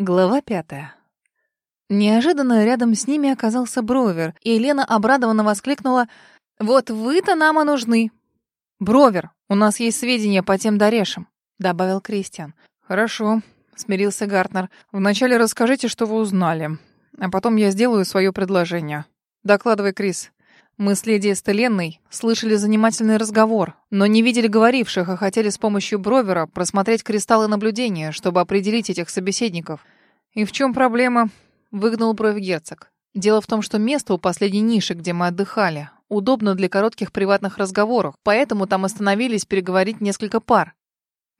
Глава пятая. Неожиданно рядом с ними оказался Бровер, и Елена обрадованно воскликнула «Вот вы-то нам и нужны!» «Бровер, у нас есть сведения по тем дорешам», — добавил Кристиан. «Хорошо», — смирился Гартнер. «Вначале расскажите, что вы узнали, а потом я сделаю свое предложение. Докладывай, Крис». Мы с леди Эстеленной слышали занимательный разговор, но не видели говоривших, а хотели с помощью Бровера просмотреть кристаллы наблюдения, чтобы определить этих собеседников. «И в чем проблема?» — выгнул бровь герцог. «Дело в том, что место у последней ниши, где мы отдыхали, удобно для коротких приватных разговоров, поэтому там остановились переговорить несколько пар.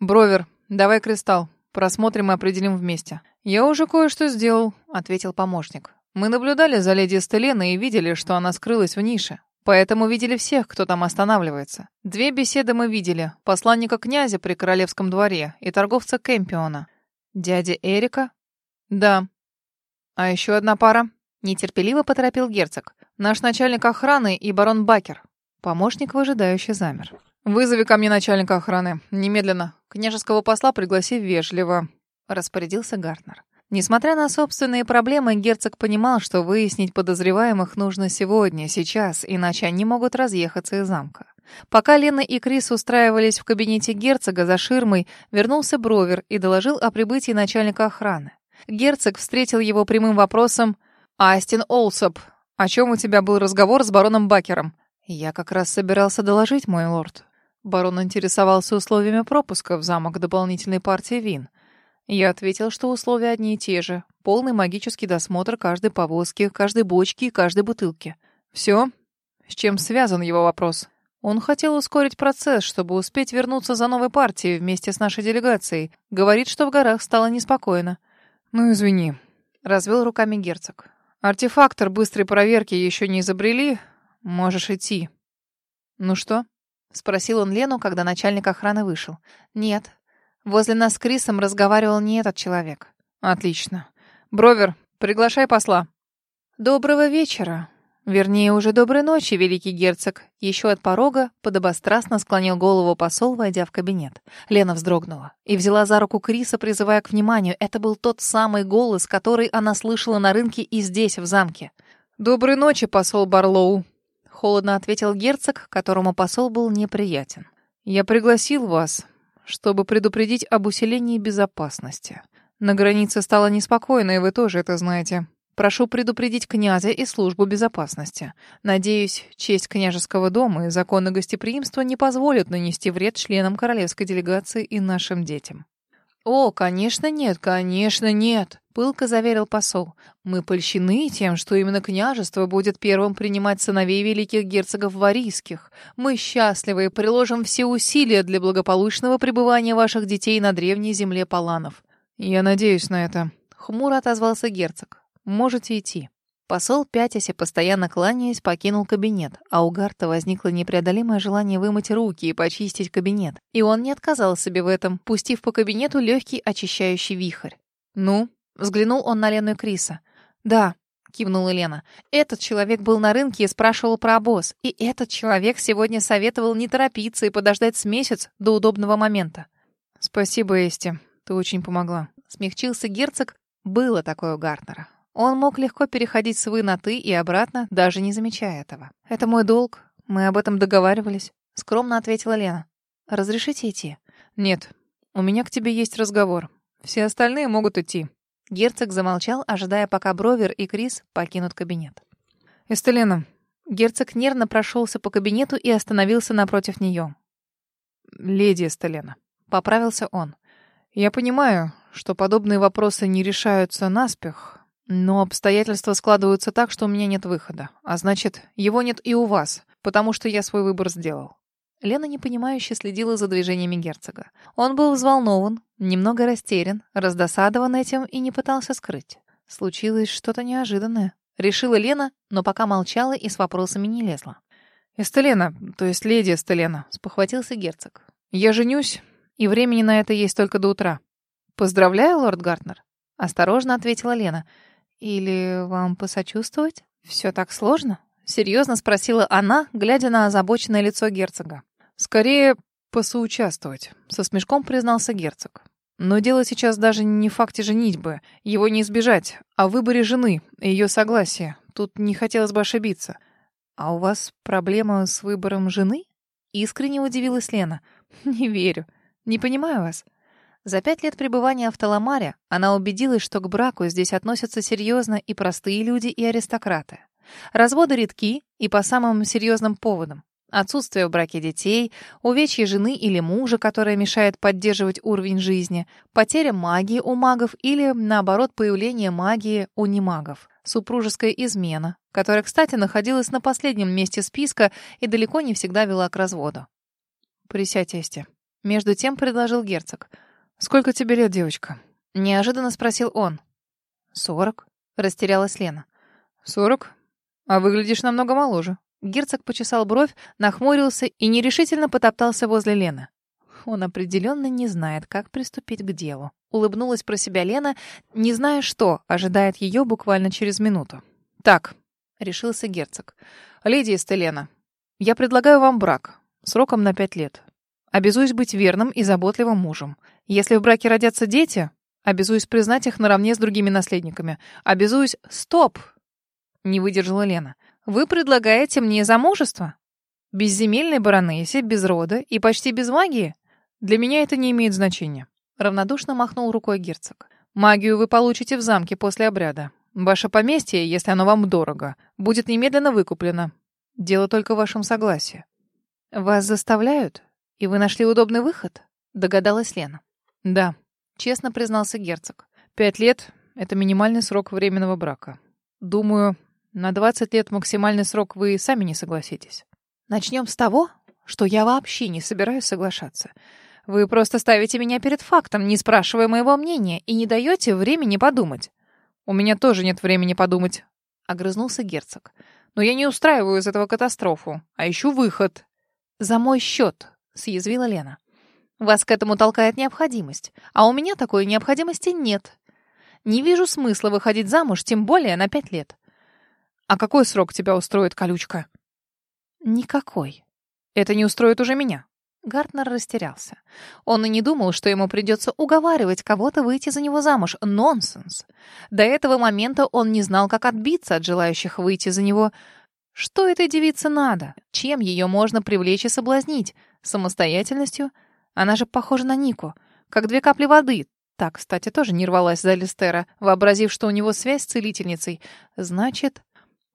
Бровер, давай кристалл, просмотрим и определим вместе». «Я уже кое-что сделал», — ответил помощник. Мы наблюдали за леди Стеленой и видели, что она скрылась в нише. Поэтому видели всех, кто там останавливается. Две беседы мы видели. Посланника князя при королевском дворе и торговца Кемпиона. Дядя Эрика? Да. А еще одна пара? Нетерпеливо поторопил герцог. Наш начальник охраны и барон Бакер. Помощник выжидающе замер. «Вызови ко мне начальника охраны. Немедленно. Княжеского посла пригласи вежливо», — распорядился Гартнер. Несмотря на собственные проблемы, герцог понимал, что выяснить подозреваемых нужно сегодня, сейчас, иначе они могут разъехаться из замка. Пока Лена и Крис устраивались в кабинете герцога за ширмой, вернулся Бровер и доложил о прибытии начальника охраны. Герцог встретил его прямым вопросом «Астин Олсоп, о чем у тебя был разговор с бароном Бакером?» «Я как раз собирался доложить, мой лорд». Барон интересовался условиями пропуска в замок дополнительной партии вин. Я ответил, что условия одни и те же. Полный магический досмотр каждой повозки, каждой бочки и каждой бутылки. Все? С чем связан его вопрос? Он хотел ускорить процесс, чтобы успеть вернуться за новой партией вместе с нашей делегацией. Говорит, что в горах стало неспокойно. Ну, извини. Развел руками герцог. Артефактор быстрой проверки еще не изобрели. Можешь идти. Ну что? Спросил он Лену, когда начальник охраны вышел. Нет, Возле нас с Крисом разговаривал не этот человек. Отлично. Бровер, приглашай посла. Доброго вечера. Вернее, уже доброй ночи, великий герцог. Еще от порога подобострастно склонил голову посол, войдя в кабинет. Лена вздрогнула и взяла за руку Криса, призывая к вниманию. Это был тот самый голос, который она слышала на рынке и здесь, в замке. «Доброй ночи, посол Барлоу», — холодно ответил герцог, которому посол был неприятен. «Я пригласил вас, чтобы предупредить об усилении безопасности. На границе стало неспокойно, и вы тоже это знаете. Прошу предупредить князя и службу безопасности. Надеюсь, честь княжеского дома и законы гостеприимства не позволят нанести вред членам королевской делегации и нашим детям. «О, конечно нет, конечно нет», — пылко заверил посол. «Мы польщены тем, что именно княжество будет первым принимать сыновей великих герцогов варийских. Мы счастливы и приложим все усилия для благополучного пребывания ваших детей на древней земле Паланов». «Я надеюсь на это», — хмуро отозвался герцог. «Можете идти». Посол, пятясь и постоянно кланяясь, покинул кабинет, а у Гарта возникло непреодолимое желание вымыть руки и почистить кабинет. И он не отказал себе в этом, пустив по кабинету легкий очищающий вихрь. «Ну?» — взглянул он на Лену и Криса. «Да», — кивнула Лена. «Этот человек был на рынке и спрашивал про обоз. И этот человек сегодня советовал не торопиться и подождать с месяц до удобного момента». «Спасибо, Эсти. Ты очень помогла». Смягчился герцог. Было такое у Гартнера. Он мог легко переходить с «вы» на «ты» и обратно, даже не замечая этого. «Это мой долг. Мы об этом договаривались», — скромно ответила Лена. «Разрешите идти?» «Нет. У меня к тебе есть разговор. Все остальные могут идти». Герцог замолчал, ожидая, пока Бровер и Крис покинут кабинет. «Эстелена». Герцог нервно прошелся по кабинету и остановился напротив нее. «Леди Эстелена». Поправился он. «Я понимаю, что подобные вопросы не решаются наспех, но обстоятельства складываются так, что у меня нет выхода. А значит, его нет и у вас, потому что я свой выбор сделал. Лена непонимающе следила за движениями герцога. Он был взволнован, немного растерян, раздосадован этим и не пытался скрыть. Случилось что-то неожиданное. Решила Лена, но пока молчала и с вопросами не лезла. «Эстелена, то есть леди Эстелена», — спохватился герцог. «Я женюсь, и времени на это есть только до утра». «Поздравляю, лорд Гартнер», — осторожно ответила Лена. «Или вам посочувствовать? Все так сложно?» — серьезно спросила она, глядя на озабоченное лицо герцога. «Скорее, посоучаствовать», — со смешком признался герцог. Но дело сейчас даже не в факте женитьбы. Его не избежать, а в выборе жены, ее согласие. Тут не хотелось бы ошибиться. А у вас проблема с выбором жены? Искренне удивилась Лена. Не верю. Не понимаю вас. За пять лет пребывания в Таламаре она убедилась, что к браку здесь относятся серьезно и простые люди, и аристократы. Разводы редки и по самым серьезным поводам. Отсутствие в браке детей, увечье жены или мужа, которое мешает поддерживать уровень жизни, потеря магии у магов или, наоборот, появление магии у немагов, супружеская измена, которая, кстати, находилась на последнем месте списка и далеко не всегда вела к разводу. «Присядь, Эсти». Между тем предложил герцог. «Сколько тебе лет, девочка?» Неожиданно спросил он. «Сорок», — растерялась Лена. «Сорок? А выглядишь намного моложе». Герцог почесал бровь, нахмурился и нерешительно потоптался возле Лены. Он определенно не знает, как приступить к делу. Улыбнулась про себя Лена, не зная, что ожидает ее буквально через минуту. «Так», — решился герцог. «Леди Эстелена, я предлагаю вам брак. Сроком на пять лет. Обязуюсь быть верным и заботливым мужем. Если в браке родятся дети, обязуюсь признать их наравне с другими наследниками. Обязуюсь... Стоп!» Не выдержала Лена. Вы предлагаете мне замужество? Безземельной баронессе, без рода и почти без магии? Для меня это не имеет значения. Равнодушно махнул рукой герцог. Магию вы получите в замке после обряда. Ваше поместье, если оно вам дорого, будет немедленно выкуплено. Дело только в вашем согласии. Вас заставляют? И вы нашли удобный выход? Догадалась Лена. Да, честно признался герцог. Пять лет — это минимальный срок временного брака. Думаю, на 20 лет максимальный срок вы сами не согласитесь. Начнем с того, что я вообще не собираюсь соглашаться. Вы просто ставите меня перед фактом, не спрашивая моего мнения, и не даете времени подумать. У меня тоже нет времени подумать, — огрызнулся герцог. Но я не устраиваю из этого катастрофу, а ищу выход. За мой счет, — съязвила Лена. Вас к этому толкает необходимость, а у меня такой необходимости нет. Не вижу смысла выходить замуж, тем более на пять лет. «А какой срок тебя устроит, колючка?» «Никакой. Это не устроит уже меня». Гартнер растерялся. Он и не думал, что ему придется уговаривать кого-то выйти за него замуж. Нонсенс. До этого момента он не знал, как отбиться от желающих выйти за него. Что этой девице надо? Чем ее можно привлечь и соблазнить? Самостоятельностью? Она же похожа на Нику. Как две капли воды. Так, кстати, тоже не рвалась за Листера, вообразив, что у него связь с целительницей. Значит,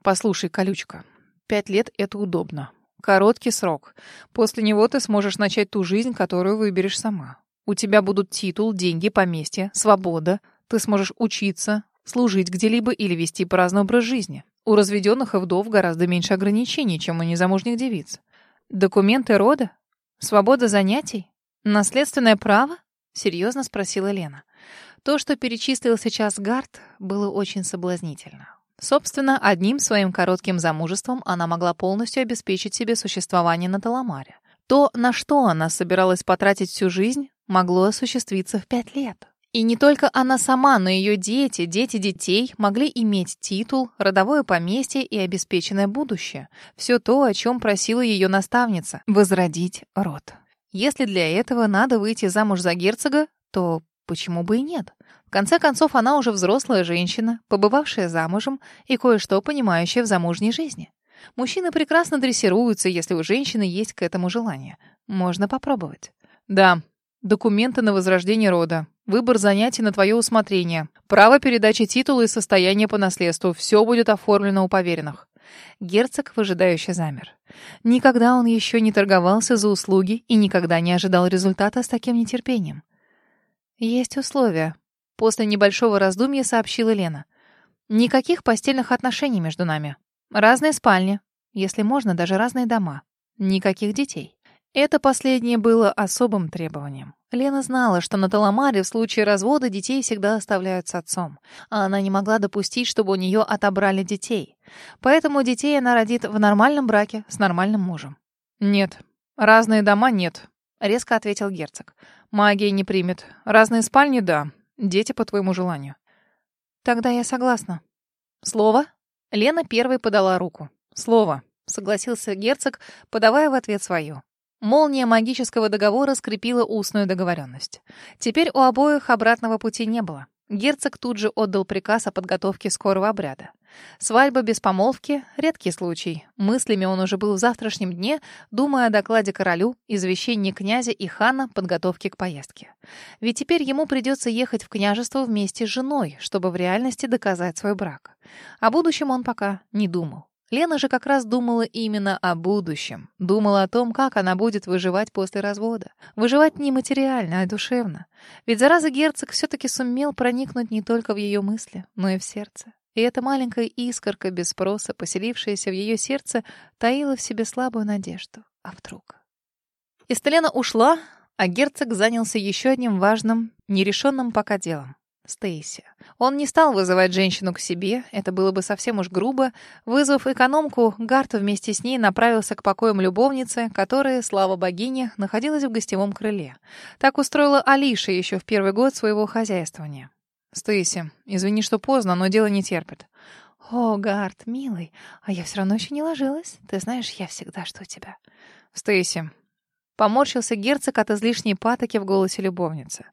Послушай, колючка, пять лет — это удобно. Короткий срок. После него ты сможешь начать ту жизнь, которую выберешь сама. У тебя будут титул, деньги, поместье, свобода. Ты сможешь учиться, служить где-либо или вести праздный образ жизни. У разведенных и вдов гораздо меньше ограничений, чем у незамужних девиц. Документы рода? Свобода занятий? Наследственное право? Серьезно спросила Лена. То, что перечислил сейчас Гард, было очень соблазнительно. Собственно, одним своим коротким замужеством она могла полностью обеспечить себе существование на Таламаре. То, на что она собиралась потратить всю жизнь, могло осуществиться в пять лет. И не только она сама, но ее дети, дети детей могли иметь титул, родовое поместье и обеспеченное будущее. Все то, о чем просила ее наставница — возродить род. Если для этого надо выйти замуж за герцога, то почему бы и нет? конце концов, она уже взрослая женщина, побывавшая замужем и кое-что понимающая в замужней жизни. Мужчины прекрасно дрессируются, если у женщины есть к этому желание. Можно попробовать. Да, документы на возрождение рода, выбор занятий на твое усмотрение, право передачи титула и состояние по наследству. Все будет оформлено у поверенных. Герцог выжидающе замер. Никогда он еще не торговался за услуги и никогда не ожидал результата с таким нетерпением. «Есть условия», После небольшого раздумья сообщила Лена. «Никаких постельных отношений между нами. Разные спальни. Если можно, даже разные дома. Никаких детей». Это последнее было особым требованием. Лена знала, что на Таламаре в случае развода детей всегда оставляют с отцом, а она не могла допустить, чтобы у нее отобрали детей. Поэтому детей она родит в нормальном браке с нормальным мужем. «Нет, разные дома нет», — резко ответил герцог. «Магия не примет. Разные спальни — да. Дети по твоему желанию. Тогда я согласна. Слово? Лена первой подала руку. Слово, согласился герцог, подавая в ответ свою. Молния магического договора скрепила устную договоренность. Теперь у обоих обратного пути не было. Герцог тут же отдал приказ о подготовке скорого обряда. Свадьба без помолвки — редкий случай. Мыслями он уже был в завтрашнем дне, думая о докладе королю, извещении князя и хана подготовке к поездке. Ведь теперь ему придется ехать в княжество вместе с женой, чтобы в реальности доказать свой брак. О будущем он пока не думал. Лена же как раз думала именно о будущем. Думала о том, как она будет выживать после развода. Выживать не материально, а душевно. Ведь зараза герцог все-таки сумел проникнуть не только в ее мысли, но и в сердце. И эта маленькая искорка без спроса, поселившаяся в ее сердце, таила в себе слабую надежду. А вдруг? Истелена ушла, а герцог занялся еще одним важным, нерешенным пока делом. Стейси. Он не стал вызывать женщину к себе, это было бы совсем уж грубо. Вызвав экономку, Гарт вместе с ней направился к покоям любовницы, которая, слава богине, находилась в гостевом крыле. Так устроила Алиша еще в первый год своего хозяйствования. «Стейси, извини, что поздно, но дело не терпит». «О, Гарт, милый, а я все равно еще не ложилась. Ты знаешь, я всегда жду тебя». «Стейси». Поморщился герцог от излишней патоки в голосе любовницы.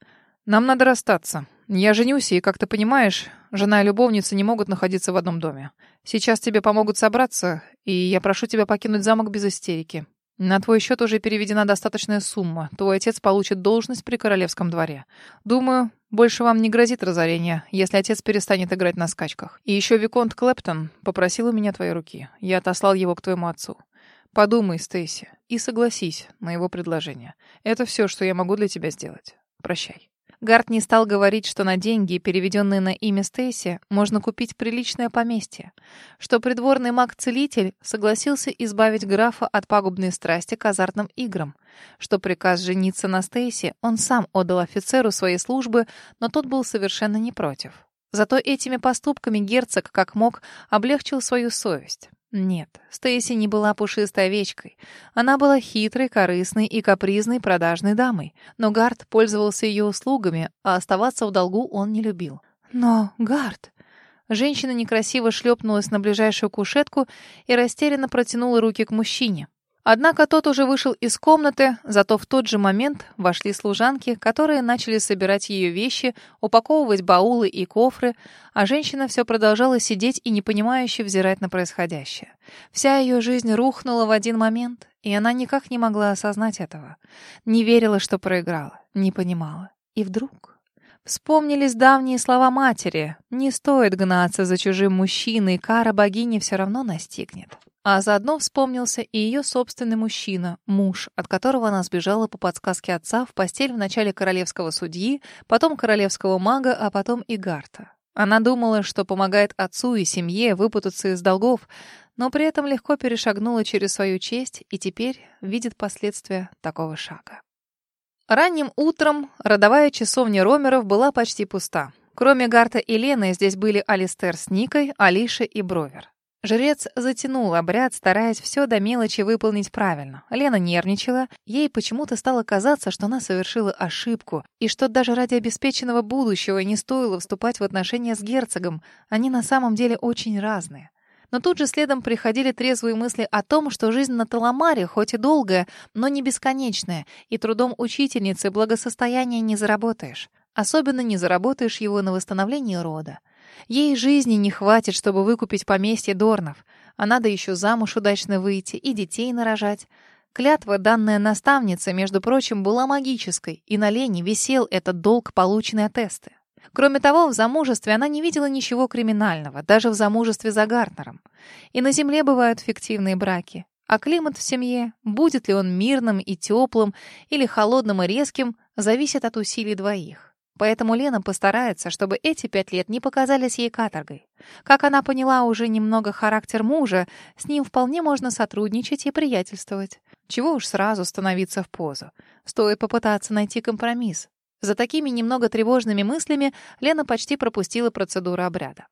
«Нам надо расстаться. Я женюсь, и, как ты понимаешь, жена и любовница не могут находиться в одном доме. Сейчас тебе помогут собраться, и я прошу тебя покинуть замок без истерики. На твой счет уже переведена достаточная сумма. Твой отец получит должность при королевском дворе. Думаю, больше вам не грозит разорение, если отец перестанет играть на скачках. И еще Виконт Клэптон попросил у меня твоей руки. Я отослал его к твоему отцу. Подумай, Стейси, и согласись на его предложение. Это все, что я могу для тебя сделать. Прощай. Гарт не стал говорить, что на деньги, переведенные на имя Стейси, можно купить приличное поместье, что придворный маг-целитель согласился избавить графа от пагубной страсти к азартным играм, что приказ жениться на Стейси он сам отдал офицеру своей службы, но тот был совершенно не против. Зато этими поступками герцог, как мог, облегчил свою совесть. Нет, Стейси не была пушистой овечкой. Она была хитрой, корыстной и капризной продажной дамой. Но Гард пользовался ее услугами, а оставаться в долгу он не любил. Но, Гард... Женщина некрасиво шлепнулась на ближайшую кушетку и растерянно протянула руки к мужчине. Однако тот уже вышел из комнаты, зато в тот же момент вошли служанки, которые начали собирать ее вещи, упаковывать баулы и кофры, а женщина все продолжала сидеть и непонимающе взирать на происходящее. Вся ее жизнь рухнула в один момент, и она никак не могла осознать этого. Не верила, что проиграла, не понимала. И вдруг... Вспомнились давние слова матери. «Не стоит гнаться за чужим мужчиной, кара богини все равно настигнет». А заодно вспомнился и ее собственный мужчина, муж, от которого она сбежала по подсказке отца в постель в начале королевского судьи, потом королевского мага, а потом и Гарта. Она думала, что помогает отцу и семье выпутаться из долгов, но при этом легко перешагнула через свою честь и теперь видит последствия такого шага. Ранним утром родовая часовня Ромеров была почти пуста. Кроме Гарта и Лены, здесь были Алистер с Никой, Алиша и Бровер. Жрец затянул обряд, стараясь все до мелочи выполнить правильно. Лена нервничала. Ей почему-то стало казаться, что она совершила ошибку, и что даже ради обеспеченного будущего не стоило вступать в отношения с герцогом. Они на самом деле очень разные. Но тут же следом приходили трезвые мысли о том, что жизнь на Таламаре хоть и долгая, но не бесконечная, и трудом учительницы благосостояния не заработаешь. Особенно не заработаешь его на восстановление рода. Ей жизни не хватит, чтобы выкупить поместье Дорнов, а надо еще замуж удачно выйти и детей нарожать. Клятва, данная наставнице, между прочим, была магической, и на Лене висел этот долг, полученный от Эсты. Кроме того, в замужестве она не видела ничего криминального, даже в замужестве за Гартнером. И на земле бывают фиктивные браки. А климат в семье, будет ли он мирным и теплым или холодным и резким, зависит от усилий двоих. Поэтому Лена постарается, чтобы эти пять лет не показались ей каторгой. Как она поняла уже немного характер мужа, с ним вполне можно сотрудничать и приятельствовать. Чего уж сразу становиться в позу. Стоит попытаться найти компромисс. За такими немного тревожными мыслями Лена почти пропустила процедуру обряда.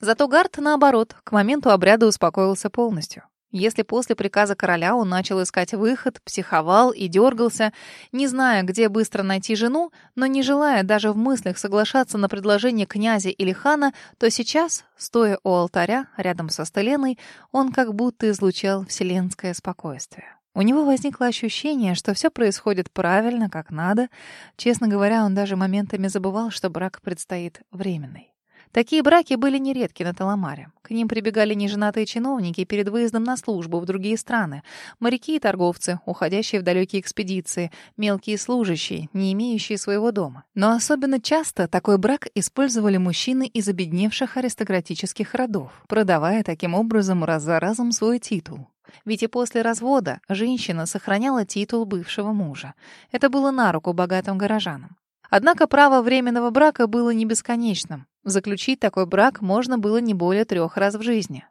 Зато Гарт, наоборот, к моменту обряда успокоился полностью. Если после приказа короля он начал искать выход, психовал и дергался, не зная, где быстро найти жену, но не желая даже в мыслях соглашаться на предложение князя или хана, то сейчас, стоя у алтаря рядом со Стеленой, он как будто излучал вселенское спокойствие. У него возникло ощущение, что все происходит правильно, как надо. Честно говоря, он даже моментами забывал, что брак предстоит временный. Такие браки были нередки на Таламаре. К ним прибегали неженатые чиновники перед выездом на службу в другие страны, моряки и торговцы, уходящие в далекие экспедиции, мелкие служащие, не имеющие своего дома. Но особенно часто такой брак использовали мужчины из обедневших аристократических родов, продавая таким образом раз за разом свой титул. Ведь и после развода женщина сохраняла титул бывшего мужа. Это было на руку богатым горожанам. Однако право временного брака было не бесконечным. Заключить такой брак можно было не более трех раз в жизни.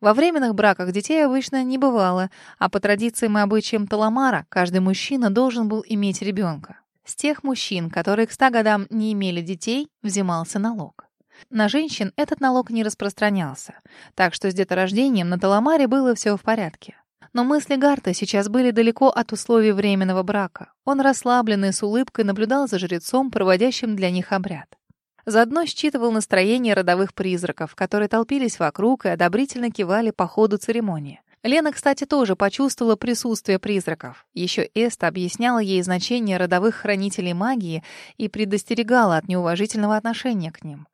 Во временных браках детей обычно не бывало, а по традициям и обычаям Таламара каждый мужчина должен был иметь ребенка. С тех мужчин, которые к ста годам не имели детей, взимался налог. На женщин этот налог не распространялся, так что с деторождением на Таламаре было все в порядке. Но мысли Гарта сейчас были далеко от условий временного брака. Он расслабленный, с улыбкой наблюдал за жрецом, проводящим для них обряд. Заодно считывал настроение родовых призраков, которые толпились вокруг и одобрительно кивали по ходу церемонии. Лена, кстати, тоже почувствовала присутствие призраков. Еще Эста объясняла ей значение родовых хранителей магии и предостерегала от неуважительного отношения к ним.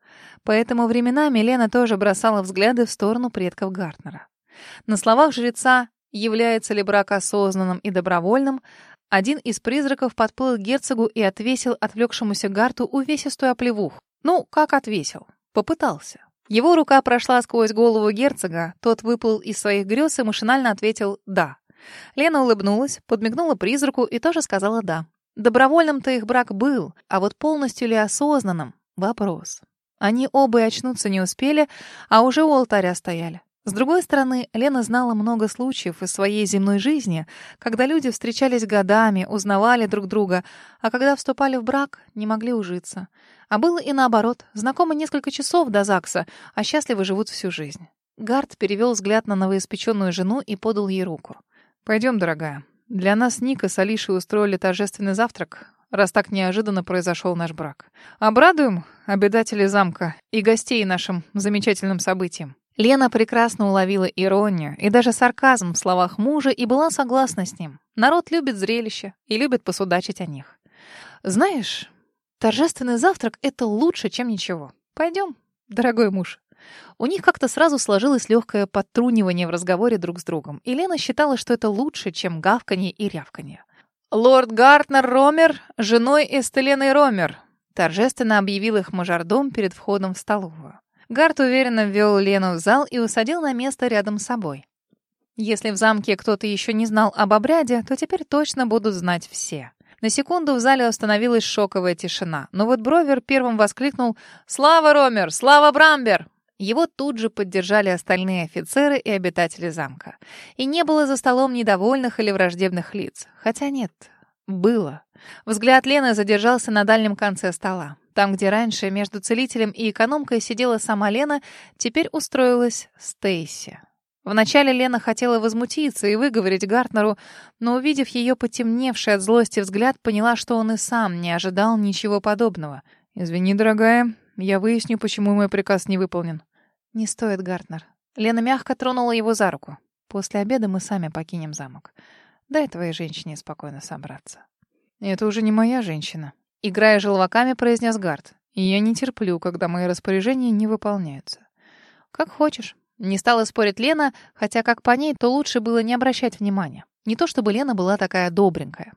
Поэтому временами Лена тоже бросала взгляды в сторону предков Гартнера. На словах жреца является ли брак осознанным и добровольным, один из призраков подплыл к герцогу и отвесил отвлекшемуся Гарту увесистую оплевуху. Ну, как отвесил? Попытался. Его рука прошла сквозь голову герцога, тот выплыл из своих грез и машинально ответил «да». Лена улыбнулась, подмигнула призраку и тоже сказала «да». Добровольным-то их брак был, а вот полностью ли осознанным — вопрос. Они оба и очнуться не успели, а уже у алтаря стояли. С другой стороны, Лена знала много случаев из своей земной жизни, когда люди встречались годами, узнавали друг друга, а когда вступали в брак, не могли ужиться. А было и наоборот. Знакомы несколько часов до ЗАГСа, а счастливы живут всю жизнь. Гард перевел взгляд на новоиспеченную жену и подал ей руку. «Пойдем, дорогая. Для нас Ника с Алишей устроили торжественный завтрак, раз так неожиданно произошел наш брак. Обрадуем обитателей замка и гостей нашим замечательным событием». Лена прекрасно уловила иронию и даже сарказм в словах мужа и была согласна с ним. Народ любит зрелища и любит посудачить о них. «Знаешь, торжественный завтрак — это лучше, чем ничего. Пойдем, дорогой муж». У них как-то сразу сложилось легкое подтрунивание в разговоре друг с другом, и Лена считала, что это лучше, чем гавканье и рявканье. «Лорд Гартнер Ромер, женой Эстеленой Ромер», торжественно объявил их мажордом перед входом в столовую. Гарт уверенно ввел Лену в зал и усадил на место рядом с собой. Если в замке кто-то еще не знал об обряде, то теперь точно будут знать все. На секунду в зале установилась шоковая тишина, но вот Бровер первым воскликнул «Слава, Ромер! Слава, Брамбер!» Его тут же поддержали остальные офицеры и обитатели замка. И не было за столом недовольных или враждебных лиц. Хотя нет, было. Взгляд Лены задержался на дальнем конце стола. Там, где раньше между целителем и экономкой сидела сама Лена, теперь устроилась Стейси. Вначале Лена хотела возмутиться и выговорить Гартнеру, но, увидев ее потемневший от злости взгляд, поняла, что он и сам не ожидал ничего подобного. «Извини, дорогая, я выясню, почему мой приказ не выполнен». «Не стоит, Гартнер». Лена мягко тронула его за руку. «После обеда мы сами покинем замок. Дай твоей женщине спокойно собраться». «Это уже не моя женщина», Играя желваками, произнес Гард. Я не терплю, когда мои распоряжения не выполняются. Как хочешь. Не стала спорить Лена, хотя как по ней, то лучше было не обращать внимания. Не то чтобы Лена была такая добренькая.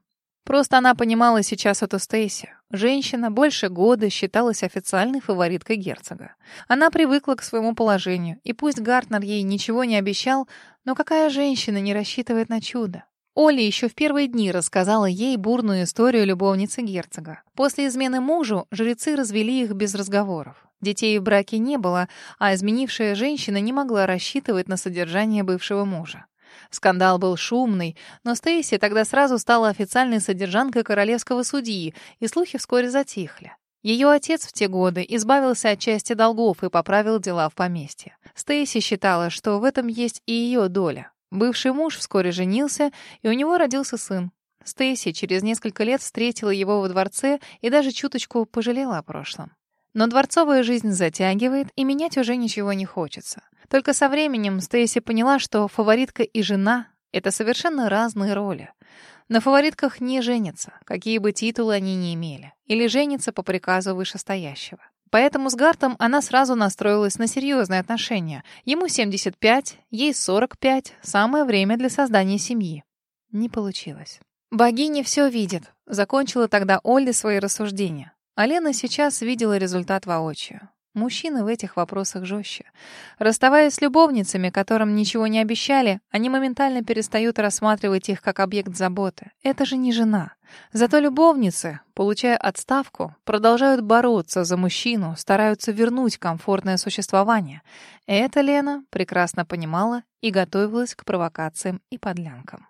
Просто она понимала сейчас эту Стейси. Женщина больше года считалась официальной фавориткой герцога. Она привыкла к своему положению, и пусть Гартнер ей ничего не обещал, но какая женщина не рассчитывает на чудо? Оля еще в первые дни рассказала ей бурную историю любовницы герцога. После измены мужу жрецы развели их без разговоров. Детей в браке не было, а изменившая женщина не могла рассчитывать на содержание бывшего мужа. Скандал был шумный, но Стейси тогда сразу стала официальной содержанкой королевского судьи, и слухи вскоре затихли. Ее отец в те годы избавился от части долгов и поправил дела в поместье. Стейси считала, что в этом есть и ее доля. Бывший муж вскоре женился, и у него родился сын. Стейси через несколько лет встретила его во дворце и даже чуточку пожалела о прошлом. Но дворцовая жизнь затягивает, и менять уже ничего не хочется. Только со временем Стейси поняла, что фаворитка и жена Это совершенно разные роли. На фаворитках не женятся, какие бы титулы они ни имели, или женятся по приказу вышестоящего. Поэтому с Гартом она сразу настроилась на серьезные отношения. Ему 75, ей 45, самое время для создания семьи. Не получилось. Богиня все видит. Закончила тогда Ольга свои рассуждения. А Лена сейчас видела результат воочию. Мужчины в этих вопросах жестче. Расставаясь с любовницами, которым ничего не обещали, они моментально перестают рассматривать их как объект заботы. Это же не жена. Зато любовницы, получая отставку, продолжают бороться за мужчину, стараются вернуть комфортное существование. Это Лена прекрасно понимала и готовилась к провокациям и подлянкам.